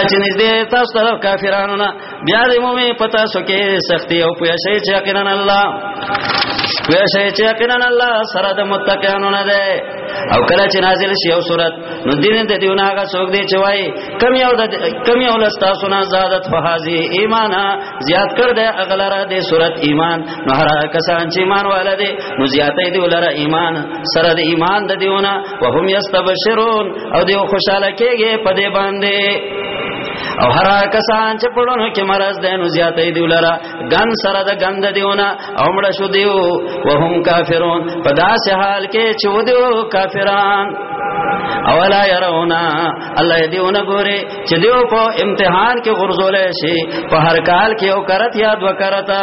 چې نږدې تاسو ته کافرانو نه بیا دې مومي پتا سو کې سختي او پوه شي چې یقینا الله پوه شي چې یقینا الله سره د متقینو نه ده او کله چې نازل شي او صورت نو دین ته دیونه هغه څوک دی چې وای کم یو د کم یو لستا سنا زادت فهازی ایمانا زیات کړ دې اغلره دې صورت ایمان نو هر کسان چې ایمان والده نو زیاتې دی ولره ایمان سره د ایمان د دیونه وهم یستبشرون او دی خوشاله کېږي په دې باندې او هر کسان چې پړونو کې مرز ده نو زیاتې دی لرا غن سره د غند دیونه اومړه شو دیو وهم کافرون په داسې حال کې چې و دیو کافران اولا يرونا الله دیونه ګوري چې دیو په امتحان کې غرزول شي په هر کال کې او کرت یا دو کرتا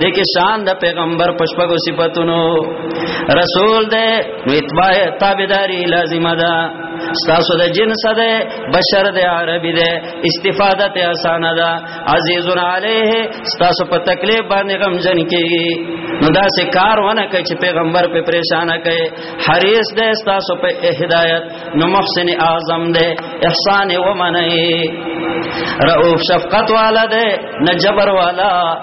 دې کې شان د پیغمبر پشپغو صفاتونو رسول دې نو اتباع تابعداري لازمه ده ستاسو د جنس ده بشر ده عربي ده استفاده ته اسانه ده عزیز علیه ستاسو په تکلیف باندې غم جن کیږي نو دا سه کار ونه کوي چې پیغمبر په پریشان کوي حریص ده ستاسو په هدایت نو محسن اعظم ده احسان و منئ رؤوف شفقت والا ده نه جبر والا